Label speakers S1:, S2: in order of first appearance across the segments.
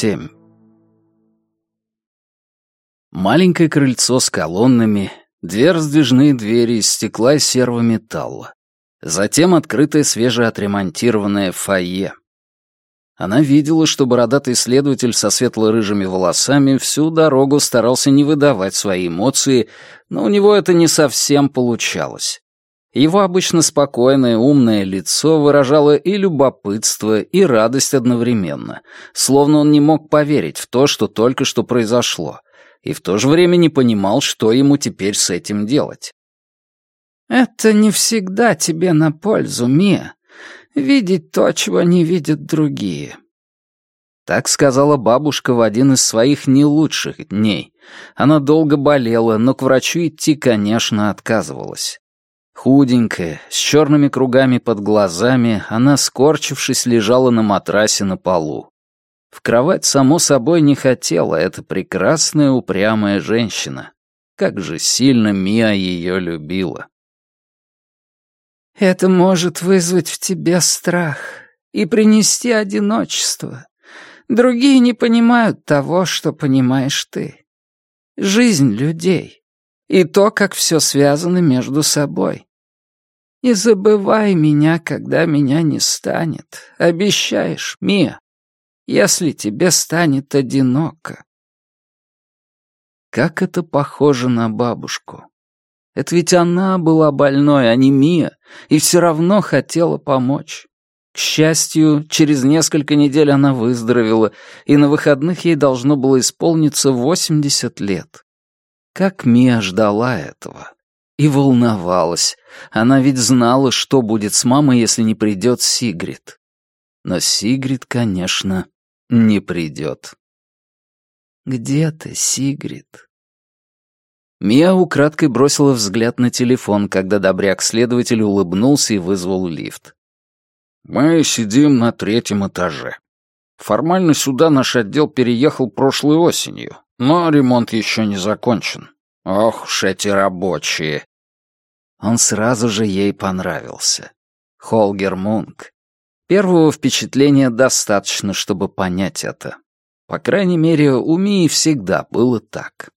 S1: 27. Маленькое крыльцо с колоннами, две раздвижные двери из стекла и серого металла. Затем открытое свежеотремонтированное фойе. Она видела, что бородатый следователь со светло-рыжими волосами всю дорогу старался не выдавать свои эмоции, но у него это не совсем получалось. Его обычно спокойное, умное лицо выражало и любопытство, и радость одновременно, словно он не мог поверить в то, что только что произошло, и в то же время не понимал, что ему теперь с этим делать.
S2: «Это не всегда тебе на пользу, Мия. Видеть то, чего не видят другие».
S1: Так сказала бабушка в один из своих не лучших дней. Она долго болела, но к врачу идти, конечно, отказывалась. Худенькая, с черными кругами под глазами, она, скорчившись, лежала на матрасе на полу. В кровать, само собой, не хотела эта прекрасная упрямая женщина. Как же сильно Мия ее любила.
S2: «Это может вызвать в тебе страх и принести одиночество. Другие не понимают того, что понимаешь ты. Жизнь людей и то, как все связано между собой. Не забывай меня, когда меня не станет. Обещаешь, Мия, если тебе станет одиноко.
S1: Как это похоже на бабушку. Это ведь она была больной, а не Мия, и все равно хотела помочь. К счастью, через несколько недель она выздоровела, и на выходных ей должно было исполниться 80 лет. Как Мия ждала этого. И волновалась. Она ведь знала, что будет с мамой, если не придет Сигрид. Но Сигрид, конечно, не придет.
S2: «Где ты, Сигрид?»
S1: Мия украдкой бросила взгляд на телефон, когда добряк-следователь улыбнулся и вызвал лифт. «Мы сидим на третьем этаже. Формально сюда наш отдел переехал прошлой осенью, но ремонт еще не закончен. Ох уж эти рабочие. Он сразу же ей понравился. Холгер Мунк. Первого впечатления достаточно, чтобы понять это. По крайней мере, у Мии всегда было так.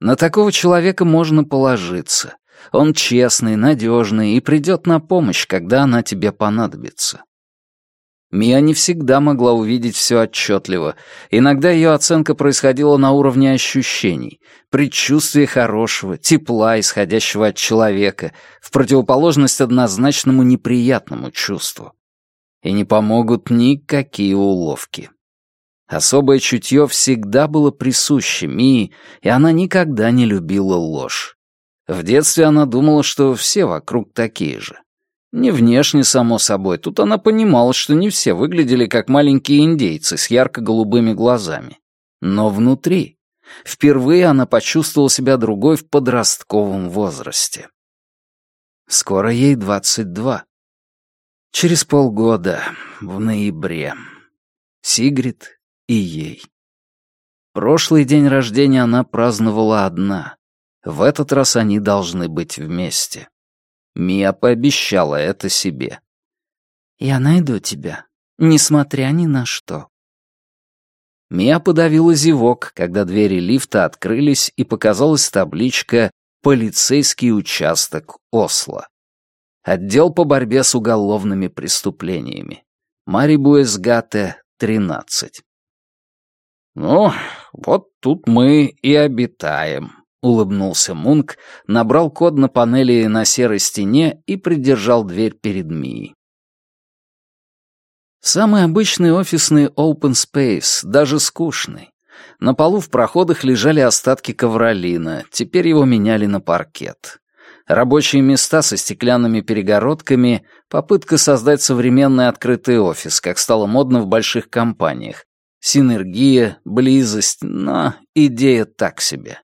S1: На такого человека можно положиться. Он честный, надежный и придет на помощь, когда она тебе понадобится. Мия не всегда могла увидеть все отчетливо. Иногда ее оценка происходила на уровне ощущений, предчувствия хорошего, тепла, исходящего от человека, в противоположность однозначному неприятному чувству. И не помогут никакие уловки. Особое чутье всегда было присуще Мии, и она никогда не любила ложь. В детстве она думала, что все вокруг такие же. Не внешне, само собой. Тут она понимала, что не все выглядели как маленькие индейцы с ярко-голубыми глазами. Но внутри. Впервые она почувствовала себя другой в подростковом возрасте. Скоро ей двадцать два. Через полгода, в ноябре. Сигрид и ей. Прошлый день рождения она праздновала одна. В этот раз они должны быть вместе. Мия пообещала это себе.
S2: «Я найду тебя, несмотря ни на что».
S1: Мия подавила зевок, когда двери лифта открылись и показалась табличка «Полицейский участок Осло». Отдел по борьбе с уголовными преступлениями. Марибуэсгате, 13. «Ну, вот тут мы и обитаем», — улыбнулся Мунк, набрал код на панели на серой стене и придержал дверь перед Мией. Самый обычный офисный open space, даже скучный. На полу в проходах лежали остатки ковролина, теперь его меняли на паркет. Рабочие места со стеклянными перегородками, попытка создать современный открытый офис, как стало модно в больших компаниях. Синергия, близость, но идея так себе.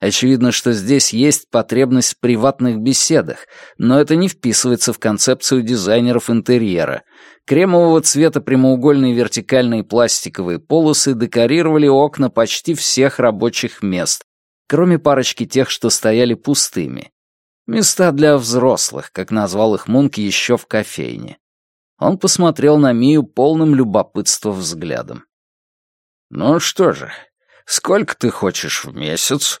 S1: Очевидно, что здесь есть потребность в приватных беседах, но это не вписывается в концепцию дизайнеров интерьера. Кремового цвета прямоугольные вертикальные пластиковые полосы декорировали окна почти всех рабочих мест, кроме парочки тех, что стояли пустыми. Места для взрослых, как назвал их Мунк еще в кофейне. Он посмотрел на Мию полным любопытства взглядом. «Ну что же, сколько ты хочешь в месяц?»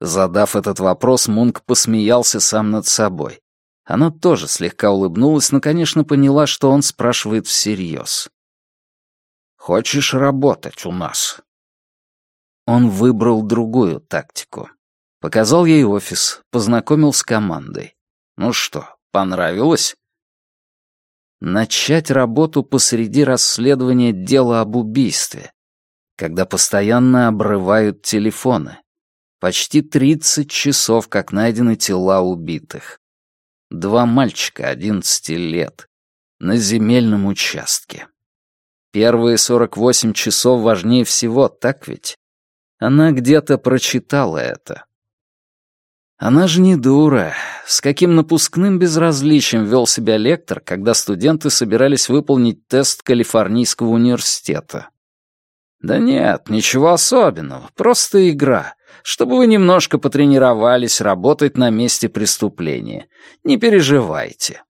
S1: Задав этот вопрос, Мунк посмеялся сам над собой. Она тоже слегка улыбнулась, но, конечно, поняла, что он спрашивает всерьез. «Хочешь работать у нас?» Он выбрал другую тактику. Показал ей офис, познакомил с командой. Ну что, понравилось? Начать работу посреди расследования дела об убийстве, когда постоянно обрывают телефоны. Почти 30 часов, как найдены тела убитых. Два мальчика, 11 лет, на земельном участке. Первые 48 часов важнее всего, так ведь? Она где-то прочитала это. Она же не дура. С каким напускным безразличием вел себя лектор, когда студенты собирались выполнить тест Калифорнийского университета. Да нет, ничего особенного, просто игра, чтобы вы немножко потренировались работать на месте преступления. Не переживайте.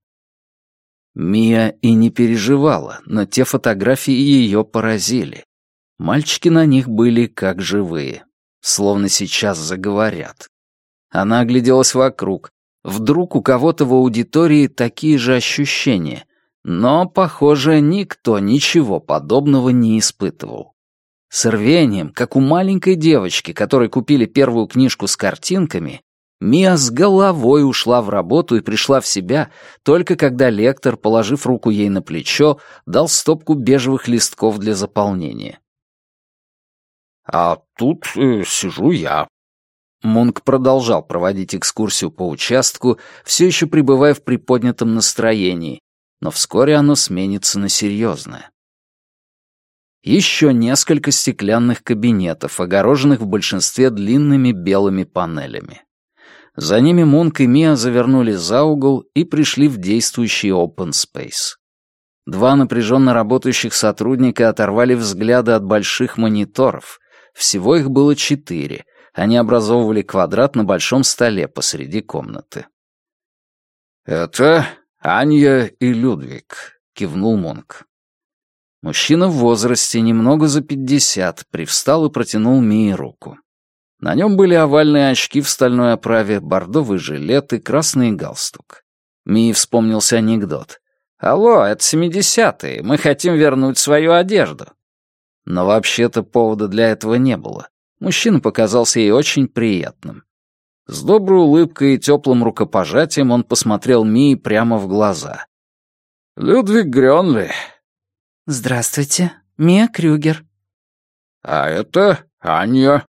S1: Мия и не переживала, но те фотографии ее поразили. Мальчики на них были как живые, словно сейчас заговорят. Она огляделась вокруг. Вдруг у кого-то в аудитории такие же ощущения, но, похоже, никто ничего подобного не испытывал. С рвением, как у маленькой девочки, которой купили первую книжку с картинками, Мия с головой ушла в работу и пришла в себя, только когда лектор, положив руку ей на плечо, дал стопку бежевых листков для заполнения. «А тут э, сижу я». Мунк продолжал проводить экскурсию по участку, все еще пребывая в приподнятом настроении, но вскоре оно сменится на серьезное еще несколько стеклянных кабинетов, огороженных в большинстве длинными белыми панелями. За ними Мунк и Мия завернули за угол и пришли в действующий open space. Два напряженно работающих сотрудника оторвали взгляды от больших мониторов. Всего их было четыре. Они образовывали квадрат на большом столе посреди комнаты. «Это Анья и Людвиг», — кивнул Мунк. Мужчина в возрасте, немного за пятьдесят, привстал и протянул Мии руку. На нем были овальные очки в стальной оправе, бордовый жилет и красный галстук. Мии вспомнился анекдот. «Алло, это семидесятые, мы хотим вернуть свою одежду». Но вообще-то повода для этого не было. Мужчина показался ей очень приятным. С доброй улыбкой и теплым рукопожатием он посмотрел Мии прямо в глаза. «Людвиг Грёнли,
S2: «Здравствуйте, Мия Крюгер».
S1: «А это Аня».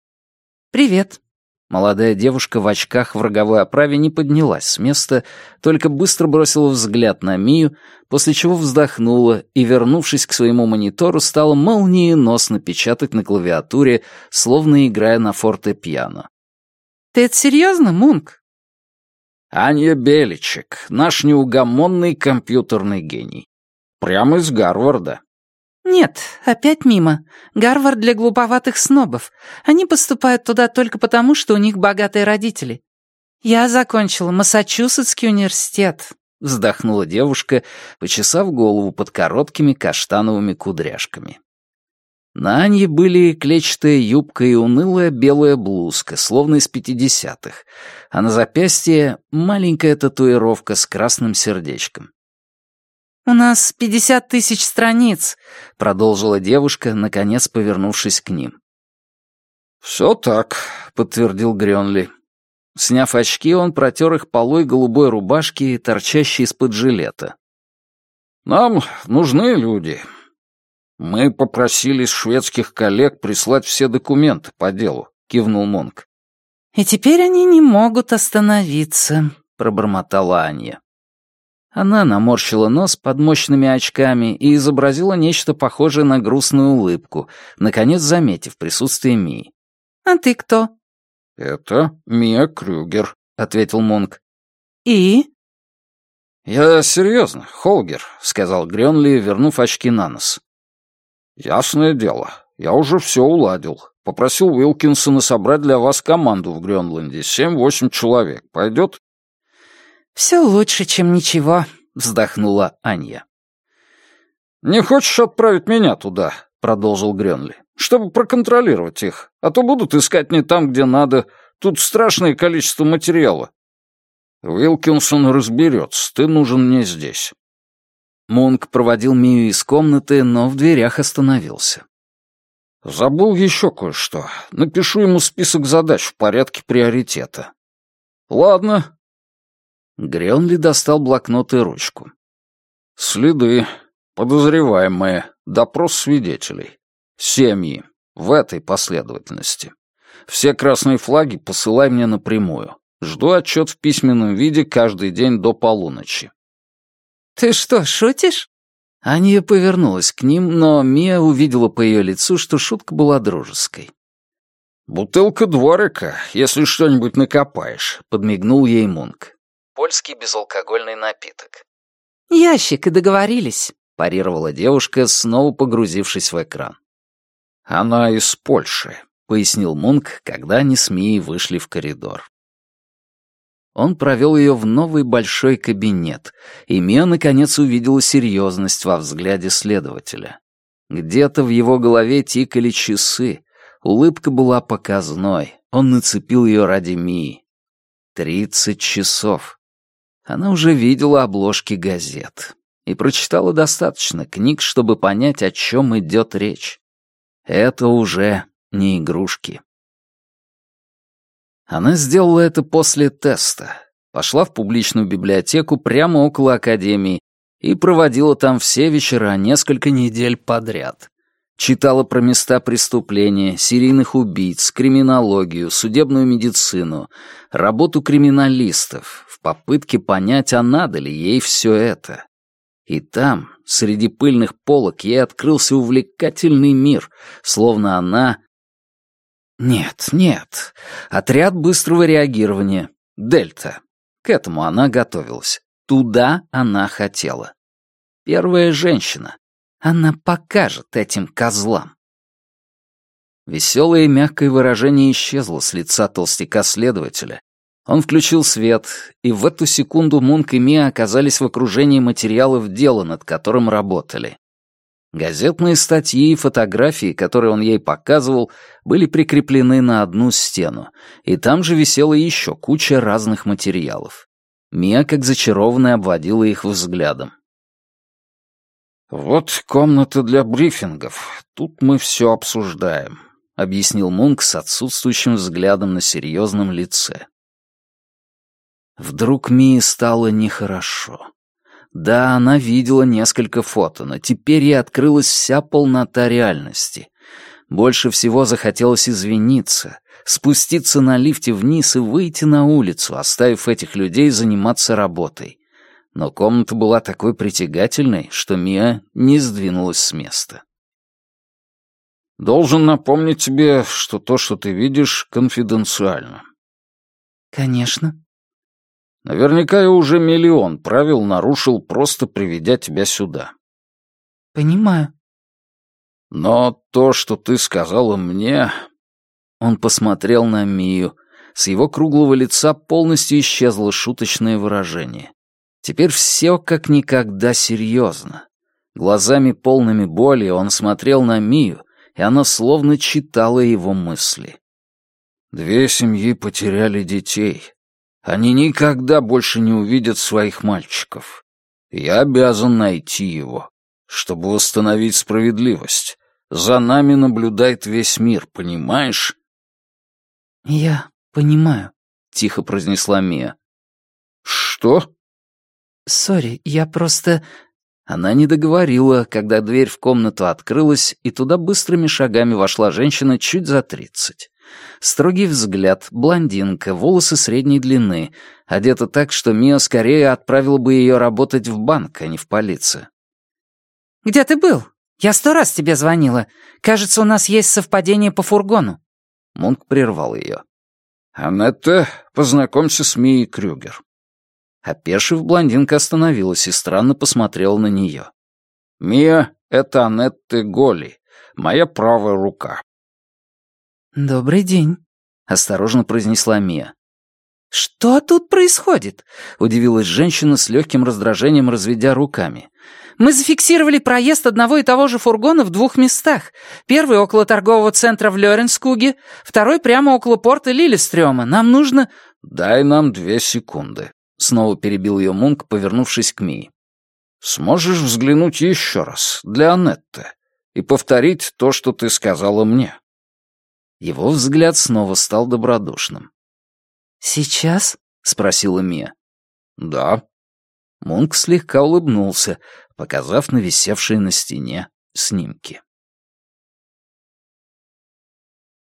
S2: «Привет». Молодая девушка в очках в роговой оправе не поднялась с места, только быстро бросила взгляд на Мию, после чего вздохнула и, вернувшись к своему монитору, стала молниеносно печатать на клавиатуре, словно играя на фортепиано. «Ты это серьезно, Мунк?»
S1: «Аня Беличек, наш неугомонный компьютерный гений. Прямо из Гарварда.
S2: «Нет, опять мимо. Гарвард для глуповатых снобов. Они поступают туда только потому, что у них богатые родители. Я закончила Массачусетский университет», — вздохнула девушка, почесав голову под короткими каштановыми кудряшками. На Анье были клетчатая юбка и унылая белая блузка, словно из пятидесятых, а на запястье маленькая татуировка с красным сердечком. «У нас пятьдесят тысяч страниц», — продолжила девушка, наконец повернувшись к ним.
S1: «Все так», — подтвердил Грёнли. Сняв очки, он протер их полой голубой рубашки, торчащей из-под жилета. «Нам нужны люди. Мы попросили шведских коллег прислать все документы по делу», — кивнул Монк.
S2: «И теперь они не могут остановиться», — пробормотала Анья.
S1: Она наморщила нос под мощными очками и изобразила нечто похожее на грустную улыбку, наконец заметив присутствие Мии.
S2: «А ты кто?»
S1: «Это Мия Крюгер», — ответил Монк.
S2: «И?»
S1: «Я серьезно, Холгер», — сказал Грёнли, вернув очки на нос. «Ясное дело, я уже все уладил. Попросил Уилкинсона собрать для вас команду в Грёнленде. Семь-восемь человек. Пойдет?»
S2: «Все лучше, чем ничего», — вздохнула Анья.
S1: «Не хочешь отправить меня туда?» — продолжил Грёнли. чтобы проконтролировать их, а то будут искать не там, где надо. Тут страшное количество материала. Уилкинсон разберется, ты нужен мне здесь».
S2: Мунк проводил Мию из комнаты, но в дверях остановился.
S1: «Забыл еще кое-что. Напишу ему список задач в порядке приоритета». «Ладно».
S2: Грёнли достал блокнот и ручку.
S1: «Следы, подозреваемые, допрос свидетелей, семьи, в этой последовательности. Все красные флаги посылай мне напрямую. Жду отчет в письменном виде каждый день до полуночи».
S2: «Ты что, шутишь?» Аня повернулась к ним, но Мия увидела по ее лицу, что шутка была дружеской.
S1: «Бутылка дворика, если что-нибудь накопаешь», — подмигнул ей Мунк.
S2: Польский безалкогольный напиток. «Ящик, и договорились», — парировала девушка, снова погрузившись в экран.
S1: «Она из Польши», — пояснил Мунк, когда они с Мией вышли в коридор.
S2: Он провел ее в новый большой кабинет, и Мия наконец увидела серьезность во взгляде следователя. Где-то в его голове тикали часы, улыбка была показной, он нацепил ее ради Мии. Тридцать часов. Она уже видела обложки газет и прочитала достаточно книг, чтобы понять, о чем идет речь. Это уже не игрушки. Она сделала это после теста. Пошла в публичную библиотеку прямо около академии и проводила там все вечера несколько недель подряд. Читала про места преступления, серийных убийц, криминологию, судебную медицину, работу криминалистов в попытке понять, а надо ли ей все это. И там, среди пыльных полок, ей открылся увлекательный мир, словно она нет, нет. Отряд быстрого реагирования. Дельта. К этому она готовилась. Туда она хотела. Первая женщина. Она покажет этим козлам. Веселое и мягкое выражение исчезло с лица толстяка-следователя. Он включил свет, и в эту секунду Мунк и Мия оказались в окружении материалов дела, над которым работали. Газетные статьи и фотографии, которые он ей показывал, были прикреплены на одну стену, и там же висела еще куча разных материалов. Мия, как зачарованная, обводила их взглядом.
S1: «Вот комната для брифингов. Тут мы все обсуждаем», — объяснил Мунк с отсутствующим взглядом на серьезном лице.
S2: Вдруг Мии стало нехорошо. Да, она видела несколько фото, но теперь ей открылась вся полнота реальности. Больше всего захотелось извиниться, спуститься на лифте вниз и выйти на улицу, оставив этих людей заниматься работой. Но комната была такой притягательной, что Мия не сдвинулась с места.
S1: «Должен напомнить тебе, что то, что ты видишь, конфиденциально».
S2: «Конечно»,
S1: Наверняка я уже миллион правил нарушил, просто приведя тебя сюда.
S2: Понимаю.
S1: Но то, что ты сказала мне...
S2: Он посмотрел на Мию. С его круглого лица полностью исчезло шуточное выражение. Теперь все как никогда серьезно. Глазами полными боли он смотрел на Мию, и она словно читала его мысли.
S1: «Две семьи потеряли детей. Они никогда больше не увидят своих мальчиков. Я обязан найти его, чтобы восстановить справедливость. За нами наблюдает весь мир, понимаешь?
S2: Я понимаю, тихо произнесла Мия.
S1: Что?
S2: Сори, я просто... Она не договорила, когда дверь в комнату открылась, и туда быстрыми шагами вошла женщина чуть за тридцать. Строгий взгляд, блондинка, волосы средней длины, одета так, что Мия скорее отправила бы ее работать в банк, а не в полицию. «Где ты был? Я сто раз тебе звонила. Кажется, у нас есть совпадение по фургону». Мунк прервал ее.
S1: «Анетта, познакомься с Мией Крюгер».
S2: Опешив, блондинка остановилась и странно посмотрела на нее.
S1: «Мия — это Анетта Голи, моя правая рука.
S2: «Добрый день», — осторожно произнесла Мия. «Что тут происходит?» — удивилась женщина с легким раздражением, разведя руками. Мы зафиксировали проезд одного и того же фургона в двух местах. Первый около торгового центра в Лёренскуге, второй прямо около порта Лилистрёма. Нам нужно...»
S1: «Дай нам две секунды», — снова перебил ее Мунк, повернувшись к Мии. «Сможешь взглянуть еще раз, для Анетты, и повторить то, что ты сказала мне?» Его взгляд снова стал добродушным.
S2: «Сейчас?» — спросила Мия.
S1: «Да».
S2: Мунк слегка улыбнулся, показав на висевшие на стене снимки.